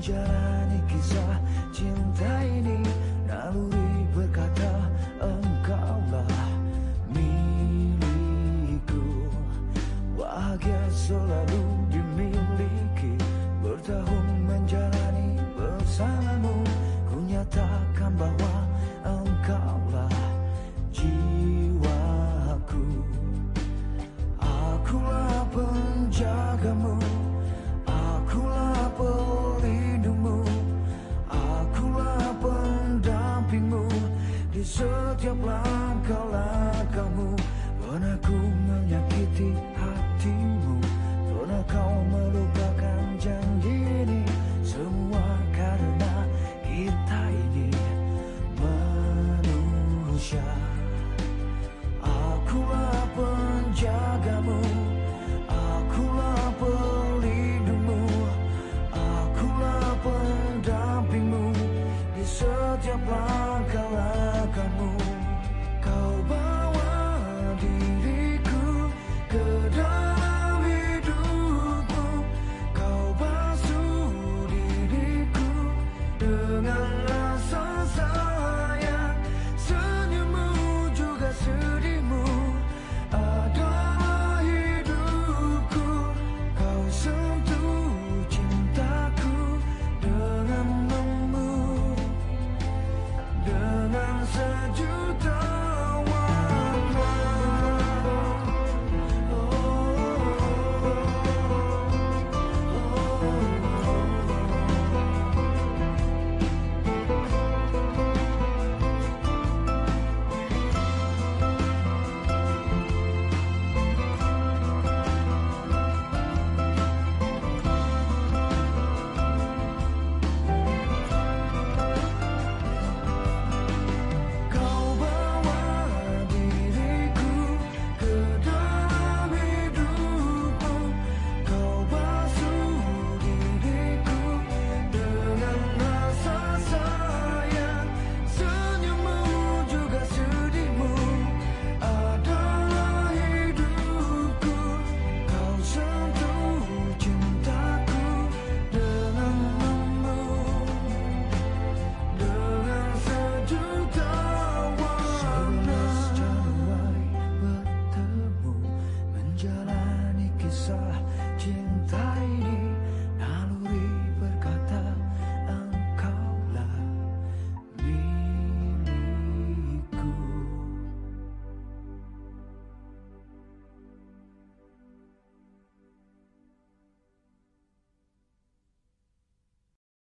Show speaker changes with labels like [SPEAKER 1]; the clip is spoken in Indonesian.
[SPEAKER 1] danger. Siaplah engkaulah kamu Pernah ku menyakiti hatimu. Pernah kau